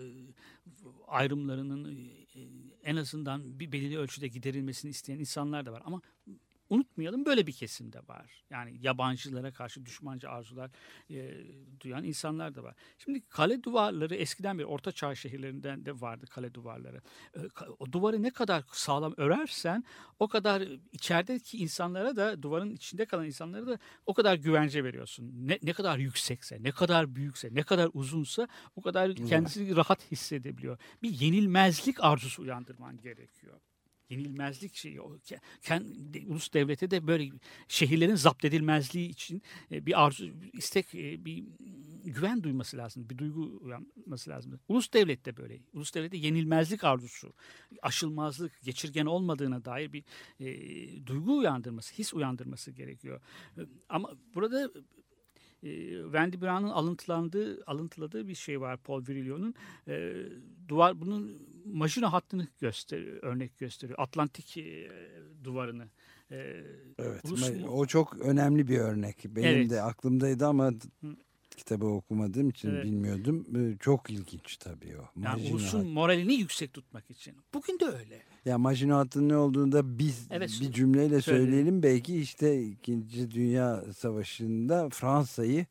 ayrımlarının e, en azından bir belirli ölçüde giderilmesini isteyen insanlar da var. Ama unutmayalım böyle bir kesim de var. Yani yabancılara karşı düşmanca arzular e, duyan insanlar da var. Şimdi kale duvarları eskiden bir orta çağ şehirlerinden de vardı kale duvarları. E, O duvarı ne kadar sağlam örersen o kadar içerideki insanlara da duvarın içinde kalan insanlara da o kadar güvence veriyorsun. Ne, ne kadar yüksekse, ne kadar büyükse, ne kadar uzunsa o kadar kendisini rahat hissedebiliyor. Bir yenilmezlik arzusu uyandırman gerekiyor yenilmezlik şeyi o ke- ken- de- ulus devlete de böyle şehirlerin zapt edilmezliği için e, bir arzu istek e, bir güven duyması lazım bir duygu uyanması lazım. Ulus devlet de böyle. Ulus devlette yenilmezlik arzusu, aşılmazlık, geçirgen olmadığına dair bir e, duygu uyandırması, his uyandırması gerekiyor. Ama burada e, Wendy Brown'un alıntılandığı, alıntıladığı bir şey var Paul Virilio'nun. E, duvar bunun Maginot hattını gösteriyor, örnek gösteriyor. Atlantik e, duvarını. E, Evet. ma- O çok önemli bir örnek. Benim Evet. de aklımdaydı ama kitabı okumadığım için Evet. bilmiyordum. Ee, Çok ilginç tabii o. yani Maginot ulusun Hattı. moralini yüksek tutmak için. Bugün de öyle. Ya Maginot Hattı'nın ne olduğunu da biz Evet, bir cümleyle söyleyelim. söyleyelim. Belki işte 2. Dünya Savaşı'nda Fransa'yı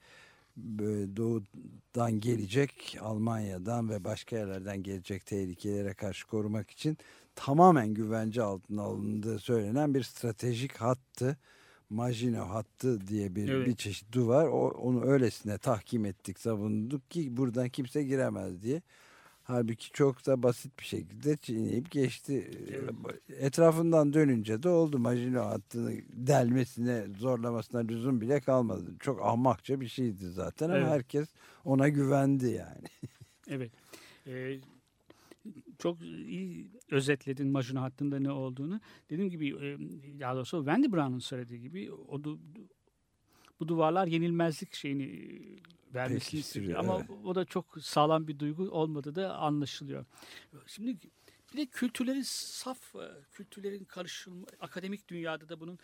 doğudan gelecek Almanya'dan ve başka yerlerden gelecek tehlikelere karşı korumak için tamamen güvence altına alındığı söylenen bir stratejik hattı. Maginot hattı diye bir, Evet. bir çeşit duvar. O, onu öylesine tahkim ettik, savunduk ki buradan kimse giremez diye. Halbuki çok da basit bir şekilde çiğneyip geçti. Etrafından dönünce de oldu. Maginot hattını delmesine, zorlamasına lüzum bile kalmadı. Çok ahmakça bir şeydi zaten ama Evet. herkes ona güvendi yani. Evet. Ee, çok iyi özetledin Majuna hattında ne olduğunu. Dediğim gibi e, daha doğrusu Wendy Brown'un söylediği gibi o bu duvarlar yenilmezlik şeyini e, Pekiştiriyor, istiyor. Ama evet. o da çok sağlam bir duygu olmadığı da anlaşılıyor. Şimdi bir de kültürlerin saf, e, kültürlerin karışımı, akademik dünyada da bunun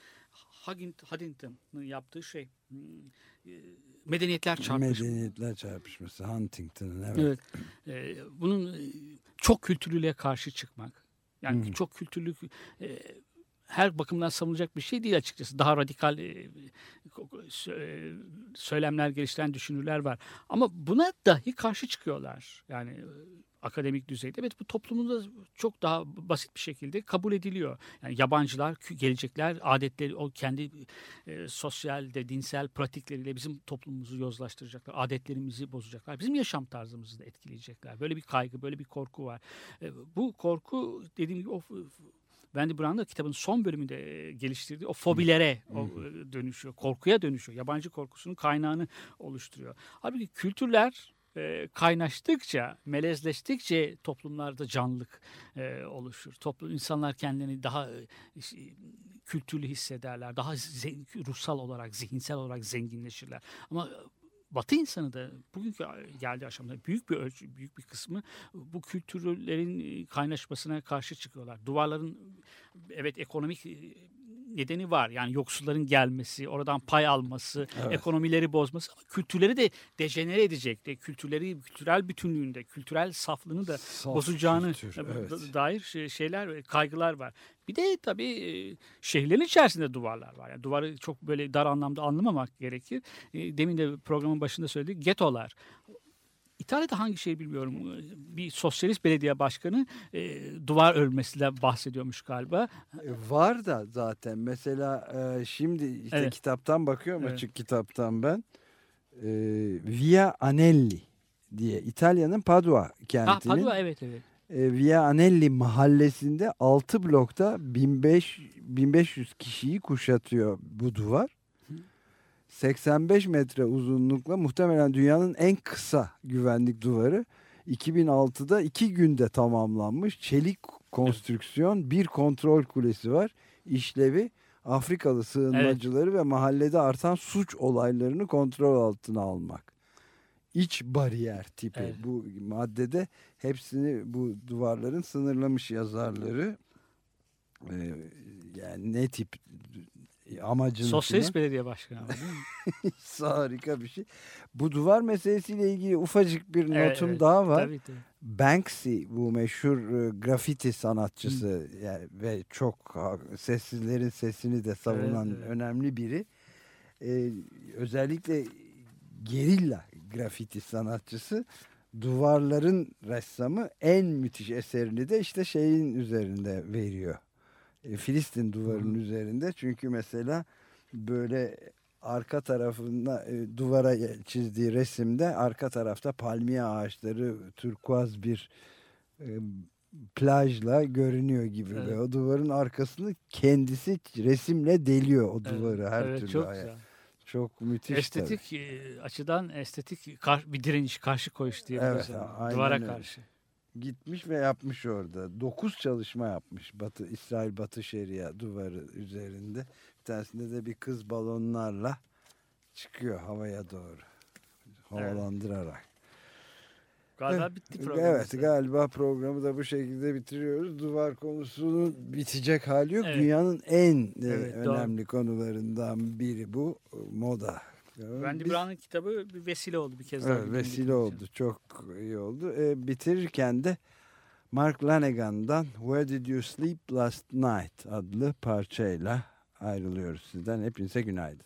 Huntington'ın yaptığı şey hmm, e, medeniyetler çarpışması. Medeniyetler çarpışması Huntington'ın evet. Evet. Ee, bunun e, çok kültürlülüğe karşı çıkmak. Yani Hı. çok kültürlülük e, her bakımdan savunulacak bir şey değil açıkçası. Daha radikal e, e, söylemler geliştiren düşünürler var. Ama buna dahi karşı çıkıyorlar. Yani e, akademik düzeyde. Evet bu toplumda çok daha basit bir şekilde kabul ediliyor. Yani yabancılar gelecekler adetleri o kendi e, sosyal de dinsel pratikleriyle bizim toplumumuzu yozlaştıracaklar. Adetlerimizi bozacaklar. Bizim yaşam tarzımızı da etkileyecekler. Böyle bir kaygı, böyle bir korku var. E, bu korku dediğim gibi o Wendy Brown da kitabın son bölümünde e, geliştirdiği o fobilere o, e, dönüşüyor. Korkuya dönüşüyor. Yabancı korkusunun kaynağını oluşturuyor. Halbuki kültürler e, kaynaştıkça, melezleştikçe toplumlarda canlılık e, oluşur. Toplum insanlar kendilerini daha e, kültürlü hissederler. Daha ruhsal olarak, zihinsel olarak zenginleşirler. Ama Batı insanı da bugünkü geldiği aşamada büyük bir ölçü, büyük bir kısmı bu kültürlerin kaynaşmasına karşı çıkıyorlar. Duvarların evet ekonomik nedeni var. Yani yoksulların gelmesi, oradan pay alması, Evet. ekonomileri bozması ama kültürleri de dejenere edecek. De, kültürleri, kültürel bütünlüğünde, kültürel saflığını da Saf bozacağını kültür, da- evet. da- dair şey- şeyler, ve kaygılar var. Bir de tabii e, şehirlerin içerisinde duvarlar var. Yani duvarı çok böyle dar anlamda anlamamak gerekir. E, Demin de programın başında söyledik. Getolar. İtalya'da hangi şey bilmiyorum. Bir sosyalist belediye başkanı e, duvar örmesiyle bahsediyormuş galiba. E, Var da zaten mesela e, şimdi işte Evet. kitaptan bakıyorum Evet. açık kitaptan ben E, Via Anelli diye İtalya'nın Padua Ha, kentinin Padua evet evet. e, Via Anelli mahallesinde 6 blokta 1500, 1500 kişiyi kuşatıyor bu duvar. 85 metre uzunlukla muhtemelen dünyanın en kısa güvenlik duvarı. 2006'da iki günde tamamlanmış. Çelik konstrüksiyon, bir kontrol kulesi var. İşlevi Afrikalı sığınmacıları ve mahallede artan suç olaylarını kontrol altına almak. İç bariyer tipi Evet. bu maddede hepsini bu duvarların sınırlamış yazarları. Ee, yani ne tip amacını Sosyalist belediye başkanı ama değil mi? harika bir şey. Bu duvar meselesiyle ilgili ufacık bir Evet, notum evet. daha var. Tabii, tabii. Banksy bu meşhur e, grafiti sanatçısı yani, ve çok sessizlerin sesini de savunan Evet, evet. önemli biri. E, özellikle gerilla grafiti sanatçısı duvarların ressamı en müthiş eserini de işte şeyin üzerinde veriyor. E, Filistin duvarının üzerinde çünkü mesela böyle arka tarafında e, duvara çizdiği resimde arka tarafta palmiye ağaçları turkuaz bir e, plajla görünüyor gibi Evet. ve o duvarın arkasını kendisi resimle deliyor o Evet, duvarı her evet, türlü. çok güzel. Çok müthiş. Estetik e, açıdan estetik bir direniş, karşı koyuş diyebiliriz. Evet, yani. Duvara öyle. karşı. Gitmiş ve yapmış orada. Dokuz çalışma yapmış Batı İsrail Batı Şeria duvarı üzerinde. Bir tanesinde de bir kız balonlarla çıkıyor havaya doğru. Havalandırarak. Galiba bitti program. Evet galiba programı da bu şekilde bitiriyoruz. Duvar konusunun bitecek hali yok. Evet. Dünyanın en e, Evet, doğru. önemli konularından biri bu e, moda. Wendy Biz- Brown'un kitabı bir vesile oldu bir kez daha. Evet, vesile oldu. için. Çok iyi oldu. E, bitirirken de Mark Lanegan'dan Where Did You Sleep Last Night adlı parçayla ayrılıyoruz sizden. Hepinize günaydın.